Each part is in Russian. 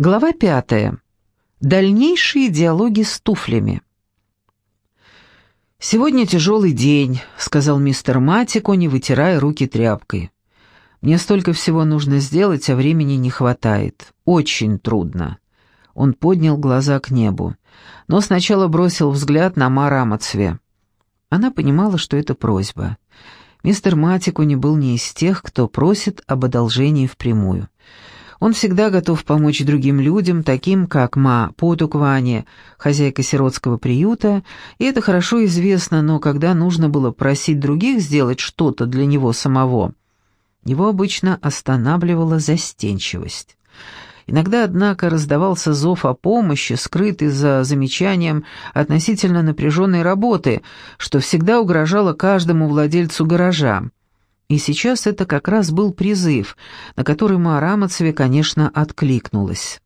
Глава пятая. Дальнейшие диалоги с туфлями. «Сегодня тяжелый день», — сказал мистер Матико, не вытирая руки тряпкой. «Мне столько всего нужно сделать, а времени не хватает. Очень трудно». Он поднял глаза к небу, но сначала бросил взгляд на Мара Амацве. Она понимала, что это просьба. Мистер Матико не был не из тех, кто просит об одолжении впрямую. Он всегда готов помочь другим людям, таким как Ма Потуквани, хозяйка сиротского приюта, и это хорошо известно, но когда нужно было просить других сделать что-то для него самого, его обычно останавливала застенчивость. Иногда, однако, раздавался зов о помощи, скрытый за замечанием относительно напряженной работы, что всегда угрожало каждому владельцу гаража. И сейчас это как раз был призыв, на который Маарамацеве, конечно, откликнулась.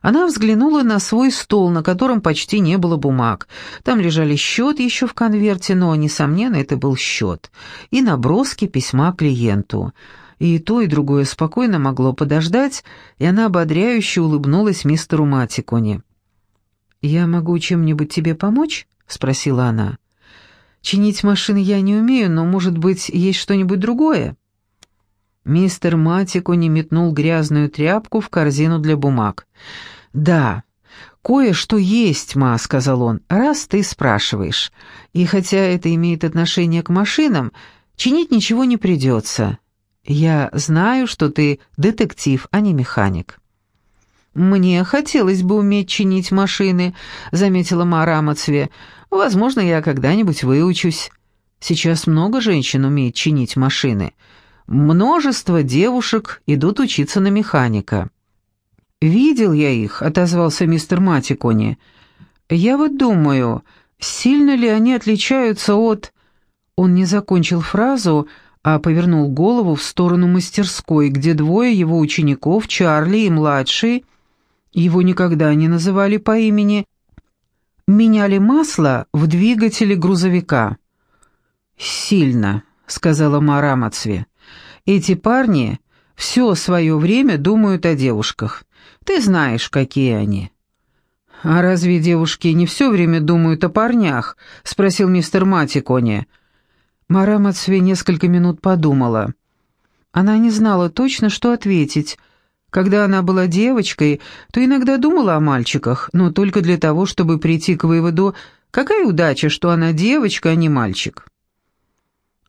Она взглянула на свой стол, на котором почти не было бумаг. Там лежали счет еще в конверте, но, несомненно, это был счет. И наброски письма клиенту. И то, и другое спокойно могло подождать, и она ободряюще улыбнулась мистеру Матиконе. «Я могу чем-нибудь тебе помочь?» — спросила она. Чинить машины я не умею, но, может быть, есть что-нибудь другое?» Мистер Матико не метнул грязную тряпку в корзину для бумаг. «Да, кое-что есть, ма», — сказал он, — «раз ты спрашиваешь. И хотя это имеет отношение к машинам, чинить ничего не придется. Я знаю, что ты детектив, а не механик». «Мне хотелось бы уметь чинить машины», — заметила Мара Амацве. «Возможно, я когда-нибудь выучусь. Сейчас много женщин умеет чинить машины. Множество девушек идут учиться на механика». «Видел я их», — отозвался мистер Матикони. «Я вот думаю, сильно ли они отличаются от...» Он не закончил фразу, а повернул голову в сторону мастерской, где двое его учеников, Чарли и младший, — его никогда не называли по имени, меняли масло в двигателе грузовика. «Сильно», — сказала Мара Мацве. «Эти парни все свое время думают о девушках. Ты знаешь, какие они». «А разве девушки не все время думают о парнях?» — спросил мистер Матикони. Мара Мацве несколько минут подумала. Она не знала точно, что ответить, когда она была девочкой, то иногда думала о мальчиках, но только для того, чтобы прийти к выводу, какая удача, что она девочка, а не мальчик.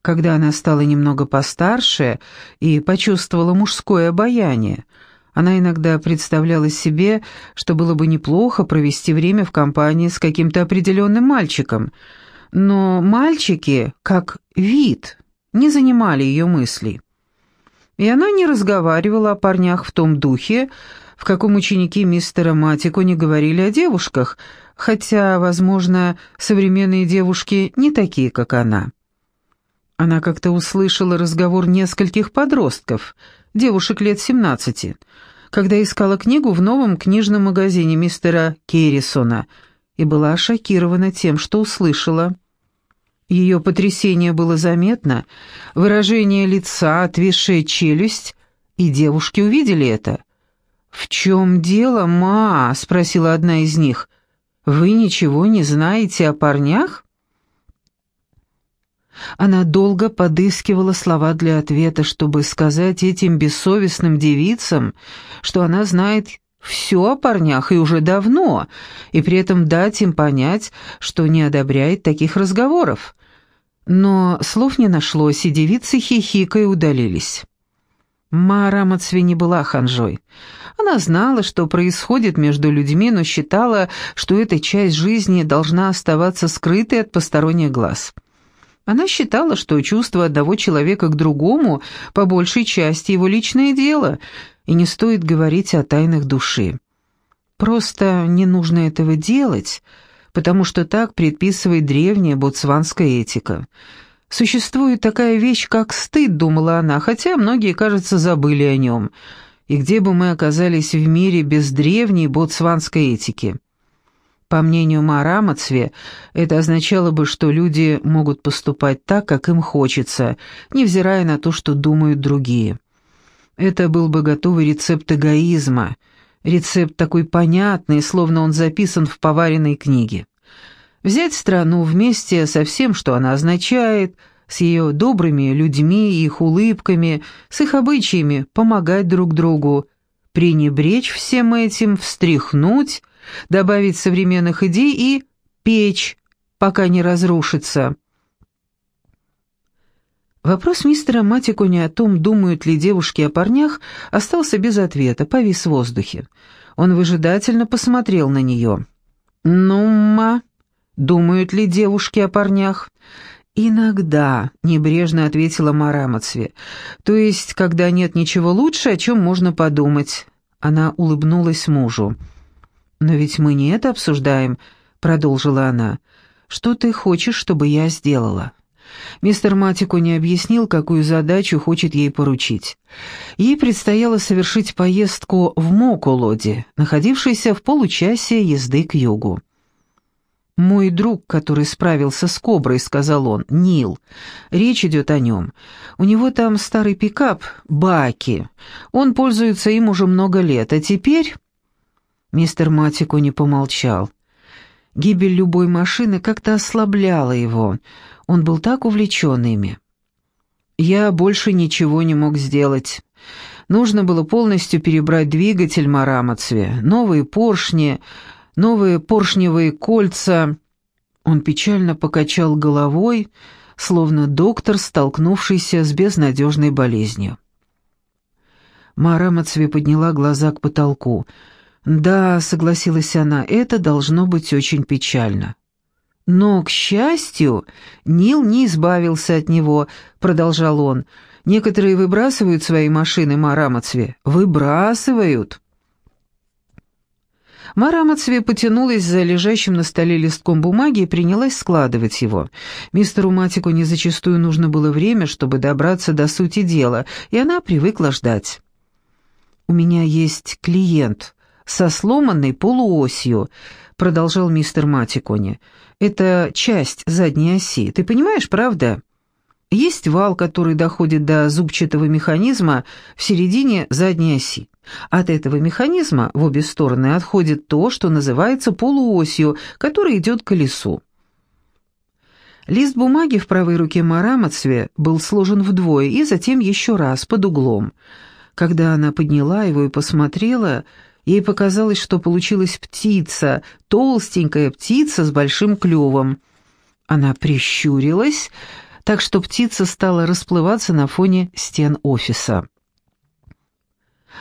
Когда она стала немного постарше и почувствовала мужское обаяние, она иногда представляла себе, что было бы неплохо провести время в компании с каким-то определенным мальчиком, но мальчики, как вид, не занимали ее мыслей и она не разговаривала о парнях в том духе, в каком ученики мистера Матико не говорили о девушках, хотя, возможно, современные девушки не такие, как она. Она как-то услышала разговор нескольких подростков, девушек лет 17, когда искала книгу в новом книжном магазине мистера Керрисона и была шокирована тем, что услышала. Ее потрясение было заметно, выражение лица, отвисшая челюсть, и девушки увидели это. «В чем дело, ма?» — спросила одна из них. «Вы ничего не знаете о парнях?» Она долго подыскивала слова для ответа, чтобы сказать этим бессовестным девицам, что она знает все о парнях и уже давно, и при этом дать им понять, что не одобряет таких разговоров. Но слов не нашлось, и девицы хихикая удалились. Мара Мацви не была ханжой. Она знала, что происходит между людьми, но считала, что эта часть жизни должна оставаться скрытой от посторонних глаз. Она считала, что чувство одного человека к другому по большей части его личное дело, и не стоит говорить о тайнах души. Просто не нужно этого делать — потому что так предписывает древняя ботсванская этика. Существует такая вещь, как стыд, думала она, хотя многие, кажется, забыли о нем. И где бы мы оказались в мире без древней ботсванской этики? По мнению Марамацве, это означало бы, что люди могут поступать так, как им хочется, невзирая на то, что думают другие. Это был бы готовый рецепт эгоизма, рецепт такой понятный, словно он записан в поваренной книге. Взять страну вместе со всем, что она означает, с ее добрыми людьми их улыбками, с их обычаями, помогать друг другу, пренебречь всем этим, встряхнуть, добавить современных идей и печь, пока не разрушится. Вопрос мистера Матикони о том, думают ли девушки о парнях, остался без ответа, повис в воздухе. Он выжидательно посмотрел на нее. «Ну, ма, думают ли девушки о парнях?» «Иногда», — небрежно ответила Марамацве. «То есть, когда нет ничего лучше, о чем можно подумать». Она улыбнулась мужу. «Но ведь мы не это обсуждаем», — продолжила она. «Что ты хочешь, чтобы я сделала?» Мистер Матико не объяснил, какую задачу хочет ей поручить. Ей предстояло совершить поездку в Моколоде, находившийся в получасе езды к югу. «Мой друг, который справился с коброй», — сказал он, — «Нил. Речь идет о нем. У него там старый пикап, Баки. Он пользуется им уже много лет, а теперь...» Мистер Матико не помолчал. Гибель любой машины как-то ослабляла его. Он был так увлечен ими. Я больше ничего не мог сделать. Нужно было полностью перебрать двигатель Марамацве, новые поршни, новые поршневые кольца. Он печально покачал головой, словно доктор, столкнувшийся с безнадежной болезнью. Марамацве подняла глаза к потолку. «Да», — согласилась она, — «это должно быть очень печально». «Но, к счастью, Нил не избавился от него», — продолжал он. «Некоторые выбрасывают свои машины Марамацве. Выбрасывают». Марамацве потянулась за лежащим на столе листком бумаги и принялась складывать его. Мистеру Матику не зачастую нужно было время, чтобы добраться до сути дела, и она привыкла ждать. «У меня есть клиент со сломанной полуосью», — продолжал мистер Матикони. Это часть задней оси. Ты понимаешь, правда? Есть вал, который доходит до зубчатого механизма в середине задней оси. От этого механизма в обе стороны отходит то, что называется полуосью, которая идет к колесу. Лист бумаги в правой руке Марамацве был сложен вдвое и затем еще раз под углом. Когда она подняла его и посмотрела, Ей показалось, что получилась птица, толстенькая птица с большим клювом. Она прищурилась, так что птица стала расплываться на фоне стен офиса.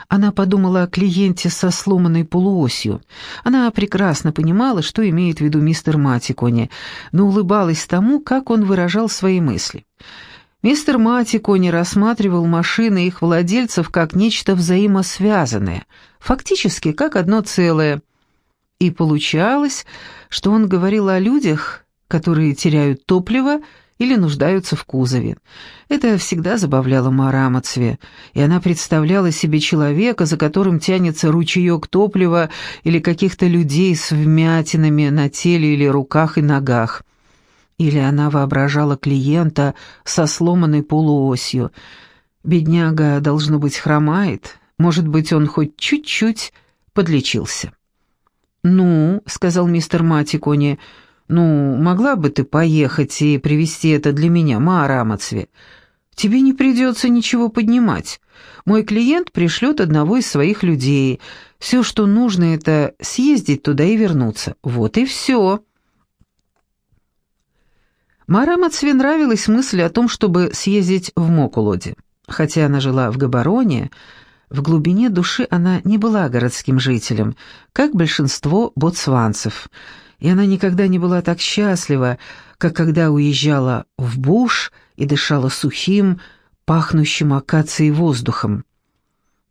Она подумала о клиенте со сломанной полуосью. Она прекрасно понимала, что имеет в виду мистер Матикони, но улыбалась тому, как он выражал свои мысли. Мистер Матикони рассматривал машины их владельцев как нечто взаимосвязанное — фактически как одно целое. И получалось, что он говорил о людях, которые теряют топливо или нуждаются в кузове. Это всегда забавляло Марамацве, и она представляла себе человека, за которым тянется ручеек топлива или каких-то людей с вмятинами на теле или руках и ногах. Или она воображала клиента со сломанной полуосью. Бедняга, должно быть, хромает, может быть, он хоть чуть-чуть подлечился. «Ну», — сказал мистер Матикони, — «ну, могла бы ты поехать и привезти это для меня, Амацве? Тебе не придется ничего поднимать. Мой клиент пришлет одного из своих людей. Все, что нужно, это съездить туда и вернуться. Вот и все». Марамацве нравилась мысль о том, чтобы съездить в Мокулоде. Хотя она жила в Габароне, в глубине души она не была городским жителем, как большинство ботсванцев, и она никогда не была так счастлива, как когда уезжала в буш и дышала сухим, пахнущим акацией воздухом.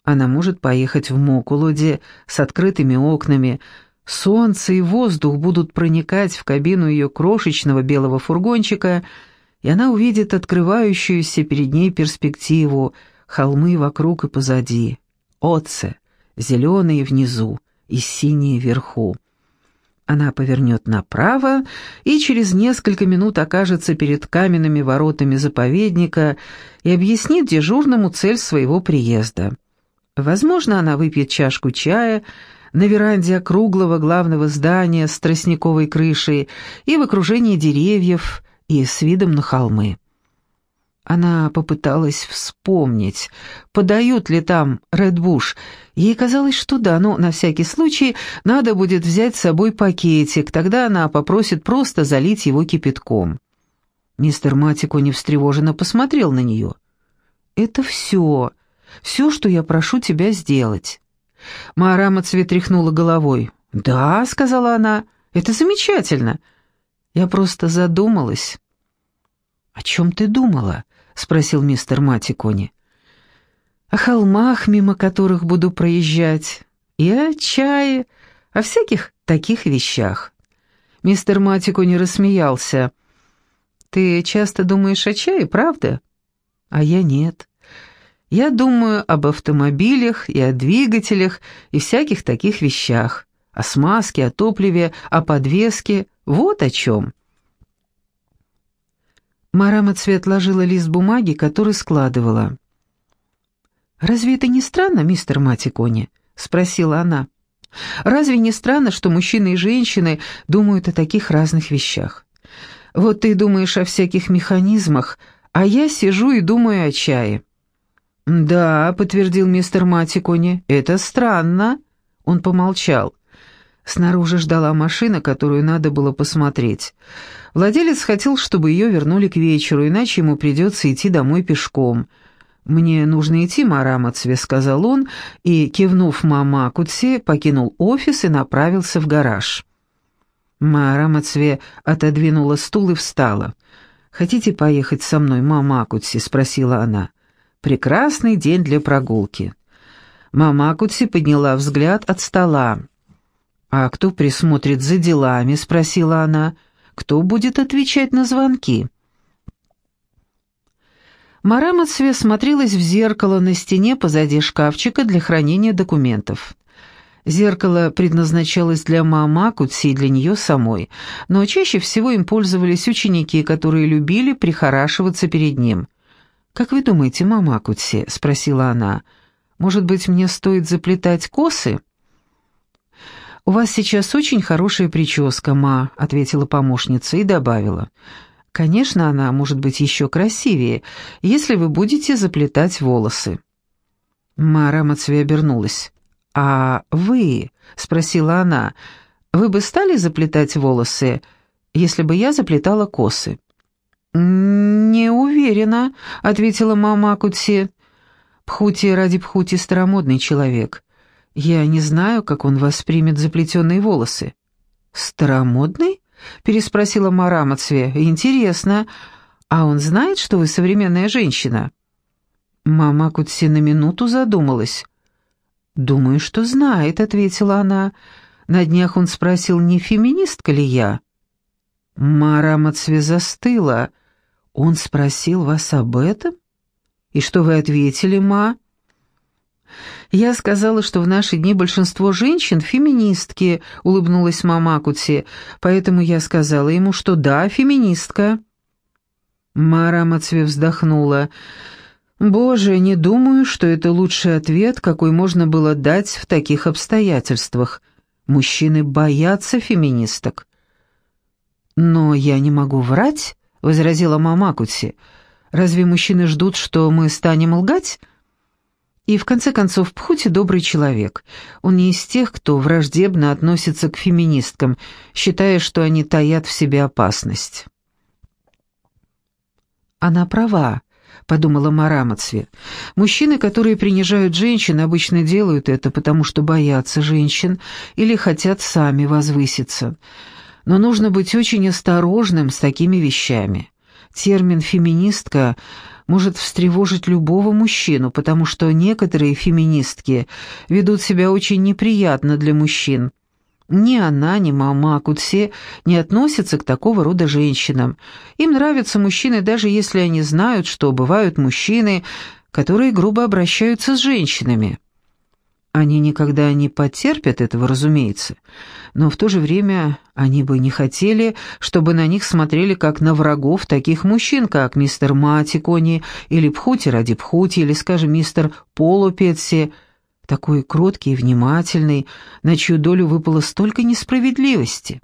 Она может поехать в Мокулоде с открытыми окнами, солнце и воздух будут проникать в кабину ее крошечного белого фургончика, и она увидит открывающуюся перед ней перспективу — холмы вокруг и позади, отце, зеленые внизу и синие вверху. Она повернет направо и через несколько минут окажется перед каменными воротами заповедника и объяснит дежурному цель своего приезда. Возможно, она выпьет чашку чая на веранде округлого главного здания с тростниковой крышей и в окружении деревьев и с видом на холмы. Она попыталась вспомнить, подают ли там Редбуш. Ей казалось, что да, но на всякий случай надо будет взять с собой пакетик, тогда она попросит просто залить его кипятком. Мистер Матико не встревоженно посмотрел на нее. «Это все, все, что я прошу тебя сделать». Маорама цвет тряхнула головой. «Да», — сказала она, — «это замечательно». Я просто задумалась. «О чем ты думала?» — спросил мистер Матикони. «О холмах, мимо которых буду проезжать, и о чае, о всяких таких вещах». Мистер Матикони рассмеялся. «Ты часто думаешь о чае, правда?» «А я нет. Я думаю об автомобилях и о двигателях и всяких таких вещах, о смазке, о топливе, о подвеске, вот о чем». Марама Цвет ложила лист бумаги, который складывала. «Разве это не странно, мистер Матикони?» — спросила она. «Разве не странно, что мужчины и женщины думают о таких разных вещах? Вот ты думаешь о всяких механизмах, а я сижу и думаю о чае». «Да», — подтвердил мистер Матикони, — «это странно». Он помолчал. Снаружи ждала машина, которую надо было посмотреть. Владелец хотел, чтобы ее вернули к вечеру, иначе ему придется идти домой пешком. «Мне нужно идти, Марамацве», — сказал он, и, кивнув мама Кутси, покинул офис и направился в гараж. Марамацве отодвинула стул и встала. «Хотите поехать со мной, мама Кутси?» — спросила она. «Прекрасный день для прогулки». Мама Кутси подняла взгляд от стола. «А кто присмотрит за делами?» — спросила она. «Кто будет отвечать на звонки?» Марамацве смотрелась в зеркало на стене позади шкафчика для хранения документов. Зеркало предназначалось для мамы Акутси и для нее самой, но чаще всего им пользовались ученики, которые любили прихорашиваться перед ним. «Как вы думаете, мама Акутси?» — спросила она. «Может быть, мне стоит заплетать косы?» «У вас сейчас очень хорошая прическа, ма», — ответила помощница и добавила. «Конечно, она может быть еще красивее, если вы будете заплетать волосы». Мара Мацве обернулась. «А вы?» — спросила она. «Вы бы стали заплетать волосы, если бы я заплетала косы?» «Не уверена», — ответила мама Акутси. «Пхути ради Пхути старомодный человек. Я не знаю, как он воспримет заплетенные волосы». «Старомодный?» — переспросила Мара. «Интересно. А он знает, что вы современная женщина?» Мама Кутси на минуту задумалась. «Думаю, что знает», — ответила она. «На днях он спросил, не феминистка ли я?» Мара застыла. «Он спросил вас об этом? И что вы ответили, ма?» «Я сказала, что в наши дни большинство женщин — феминистки», — улыбнулась мама Акутси, «поэтому я сказала ему, что да, феминистка». Мара Мацве вздохнула. «Боже, не думаю, что это лучший ответ, какой можно было дать в таких обстоятельствах. Мужчины боятся феминисток». «Но я не могу врать», — возразила мама Акутси. «Разве мужчины ждут, что мы станем лгать?» И в конце концов, Пхути добрый человек. Он не из тех, кто враждебно относится к феминисткам, считая, что они таят в себе опасность. Она права, подумала Марамацве. Мужчины, которые принижают женщин, обычно делают это, потому что боятся женщин или хотят сами возвыситься. Но нужно быть очень осторожным с такими вещами. Термин «феминистка» может встревожить любого мужчину, потому что некоторые феминистки ведут себя очень неприятно для мужчин. Ни она, ни мама Кутсе не относятся к такого рода женщинам. Им нравятся мужчины, даже если они знают, что бывают мужчины, которые грубо обращаются с женщинами. Они никогда не потерпят этого, разумеется, но в то же время они бы не хотели, чтобы на них смотрели как на врагов таких мужчин, как мистер Матикони или Пхути ради Пхути, или, скажем, мистер Полупетси, такой кроткий и внимательный, на чью долю выпало столько несправедливости.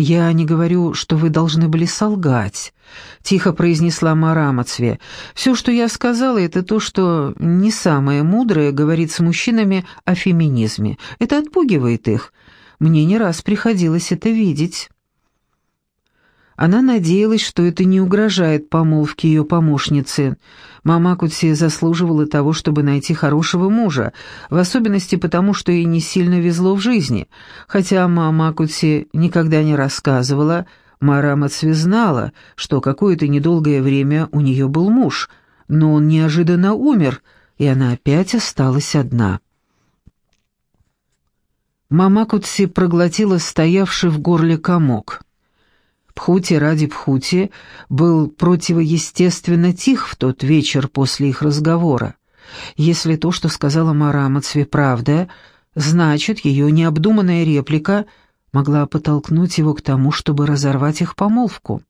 «Я не говорю, что вы должны были солгать», — тихо произнесла Марамацве. «Все, что я сказала, это то, что не самое мудрое говорит с мужчинами о феминизме. Это отпугивает их. Мне не раз приходилось это видеть». Она надеялась, что это не угрожает помолвке ее помощницы. Мама Кутси заслуживала того, чтобы найти хорошего мужа, в особенности потому, что ей не сильно везло в жизни. Хотя мама Кутси никогда не рассказывала, Мара Мацви знала, что какое-то недолгое время у нее был муж, но он неожиданно умер, и она опять осталась одна. Мама Кутси проглотила стоявший в горле комок. Пхути ради Пхути был противоестественно тих в тот вечер после их разговора. Если то, что сказала Марамацве, правда, значит, ее необдуманная реплика могла подтолкнуть его к тому, чтобы разорвать их помолвку.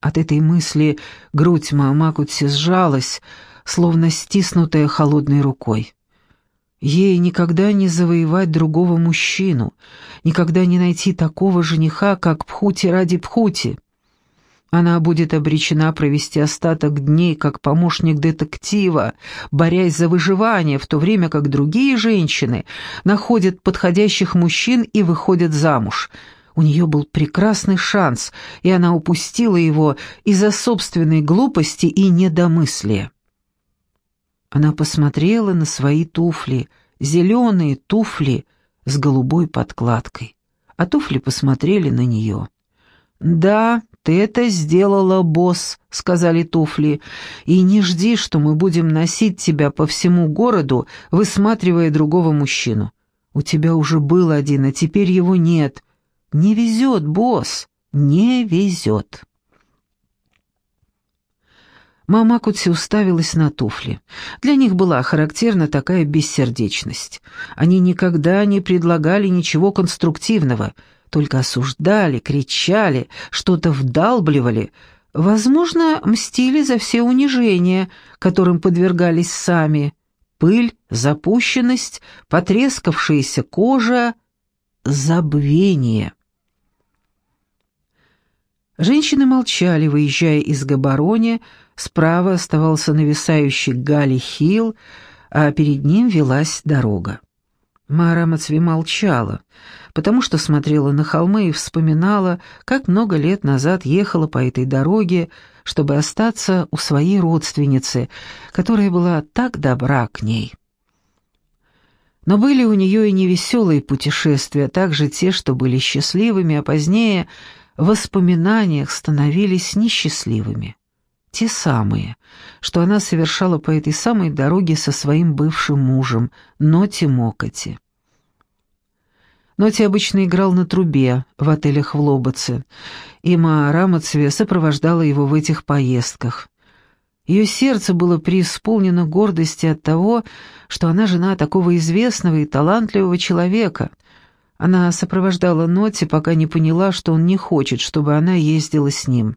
От этой мысли грудь Маамакутси сжалась, словно стиснутая холодной рукой. Ей никогда не завоевать другого мужчину, никогда не найти такого жениха, как Пхути ради Пхути. Она будет обречена провести остаток дней как помощник детектива, борясь за выживание, в то время как другие женщины находят подходящих мужчин и выходят замуж. У нее был прекрасный шанс, и она упустила его из-за собственной глупости и недомыслия. Она посмотрела на свои туфли, зеленые туфли с голубой подкладкой, а туфли посмотрели на нее. «Да, ты это сделала, босс», — сказали туфли, «и не жди, что мы будем носить тебя по всему городу, высматривая другого мужчину. У тебя уже был один, а теперь его нет. Не везет, босс, не везет». Мама Кутси уставилась на туфли. Для них была характерна такая бессердечность. Они никогда не предлагали ничего конструктивного, только осуждали, кричали, что-то вдалбливали, возможно, мстили за все унижения, которым подвергались сами. Пыль, запущенность, потрескавшаяся кожа, забвение. Женщины молчали, выезжая из Габарони, Справа оставался нависающий Гали Хилл, а перед ним велась дорога. Мара Мацви молчала, потому что смотрела на холмы и вспоминала, как много лет назад ехала по этой дороге, чтобы остаться у своей родственницы, которая была так добра к ней. Но были у нее и невеселые путешествия, также те, что были счастливыми, а позднее в воспоминаниях становились несчастливыми. Те самые, что она совершала по этой самой дороге со своим бывшим мужем, Ноти Мокоти. Ноти обычно играл на трубе в отелях в Лобоце, и Маара Мацве сопровождала его в этих поездках. Ее сердце было преисполнено гордости от того, что она жена такого известного и талантливого человека. Она сопровождала Ноти, пока не поняла, что он не хочет, чтобы она ездила с ним.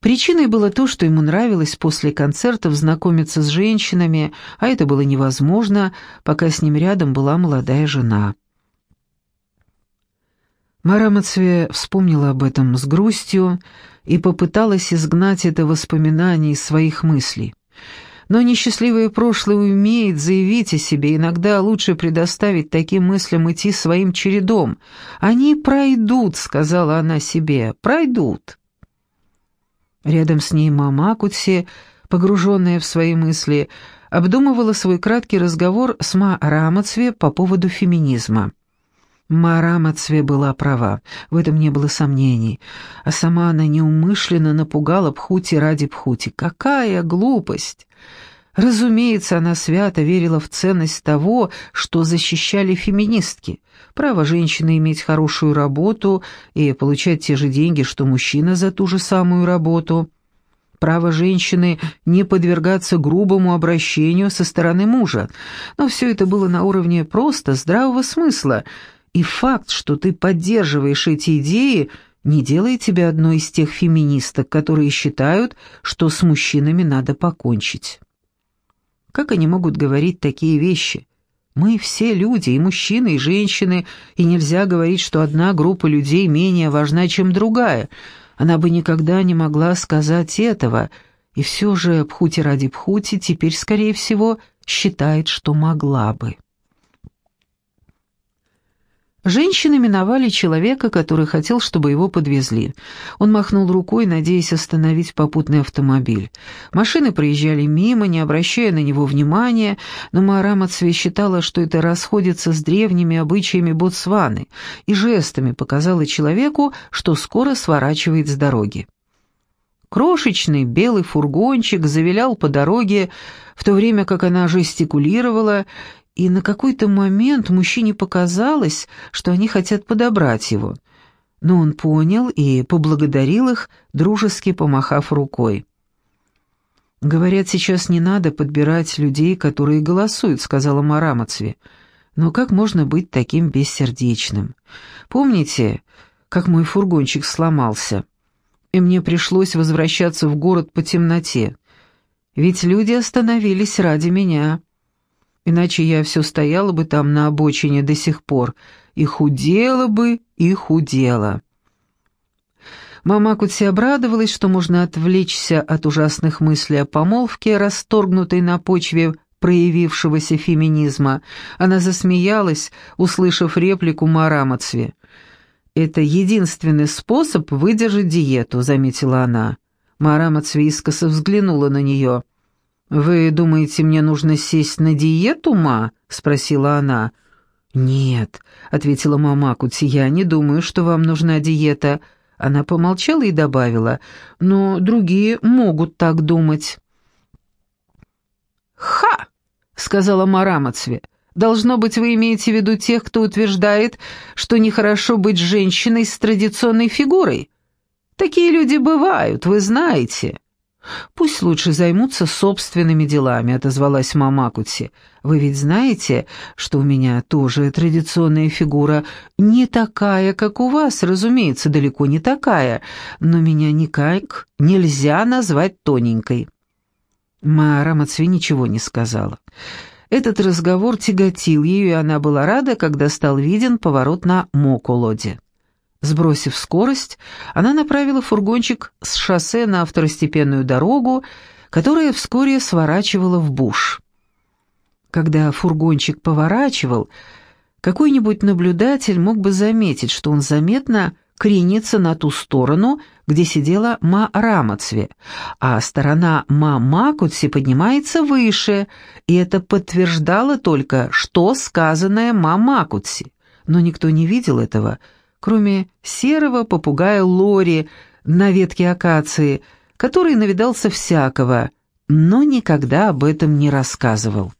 Причиной было то, что ему нравилось после концертов знакомиться с женщинами, а это было невозможно, пока с ним рядом была молодая жена. Мара вспомнила об этом с грустью и попыталась изгнать это воспоминание из своих мыслей. Но несчастливое прошлое умеет заявить о себе, иногда лучше предоставить таким мыслям идти своим чередом. «Они пройдут», — сказала она себе, — «пройдут». Рядом с ней мама Акутси, погруженная в свои мысли, обдумывала свой краткий разговор с Ма Рамацве по поводу феминизма. Ма Рамацве была права, в этом не было сомнений, а сама она неумышленно напугала Пхути ради Пхути. Какая глупость! Разумеется, она свято верила в ценность того, что защищали феминистки. Право женщины иметь хорошую работу и получать те же деньги, что мужчина за ту же самую работу. право женщины не подвергаться грубому обращению со стороны мужа. Но все это было на уровне просто здравого смысла, и факт, что ты поддерживаешь эти идеи, не делает тебя одной из тех феминисток, которые считают, что с мужчинами надо покончить. Как они могут говорить такие вещи? Мы все люди, и мужчины, и женщины, и нельзя говорить, что одна группа людей менее важна, чем другая. Она бы никогда не могла сказать этого, и все же Пхути ради Пхути теперь, скорее всего, считает, что могла бы. Женщины миновали человека, который хотел, чтобы его подвезли. Он махнул рукой, надеясь остановить попутный автомобиль. Машины проезжали мимо, не обращая на него внимания, но Маарамацве считала, что это расходится с древними обычаями Ботсваны, и жестами показала человеку, что скоро сворачивает с дороги. Крошечный белый фургончик завилял по дороге, в то время как она жестикулировала, и на какой-то момент мужчине показалось, что они хотят подобрать его. Но он понял и поблагодарил их, дружески помахав рукой. «Говорят, сейчас не надо подбирать людей, которые голосуют», — сказала Марамацве. «Но как можно быть таким бессердечным? Помните, как мой фургончик сломался, и мне пришлось возвращаться в город по темноте? Ведь люди остановились ради меня» иначе я все стояла бы там на обочине до сих пор, и худела бы, и худела. Мама Кутси обрадовалась, что можно отвлечься от ужасных мыслей о помолвке, расторгнутой на почве проявившегося феминизма. Она засмеялась, услышав реплику Марамацве. «Это единственный способ выдержать диету», — заметила она. Марамацве искоса взглянула на нее. «Вы думаете, мне нужно сесть на диету, ма?» — спросила она. «Нет», — ответила мама Кути, — «я не думаю, что вам нужна диета». Она помолчала и добавила, «но другие могут так думать». «Ха!» — сказала Марамацве. «Должно быть, вы имеете в виду тех, кто утверждает, что нехорошо быть женщиной с традиционной фигурой. Такие люди бывают, вы знаете». «Пусть лучше займутся собственными делами», — отозвалась мама Кути. «Вы ведь знаете, что у меня тоже традиционная фигура, не такая, как у вас, разумеется, далеко не такая, но меня никак нельзя назвать тоненькой». Мара Мацви ничего не сказала. Этот разговор тяготил ее, и она была рада, когда стал виден поворот на Мокулоде. Сбросив скорость, она направила фургончик с шоссе на второстепенную дорогу, которая вскоре сворачивала в буш. Когда фургончик поворачивал, какой-нибудь наблюдатель мог бы заметить, что он заметно кренится на ту сторону, где сидела Ма Рамацве, а сторона Ма Макутси поднимается выше, и это подтверждало только, что сказанное Ма Макутси. Но никто не видел этого, — кроме серого попугая Лори на ветке акации, который навидался всякого, но никогда об этом не рассказывал.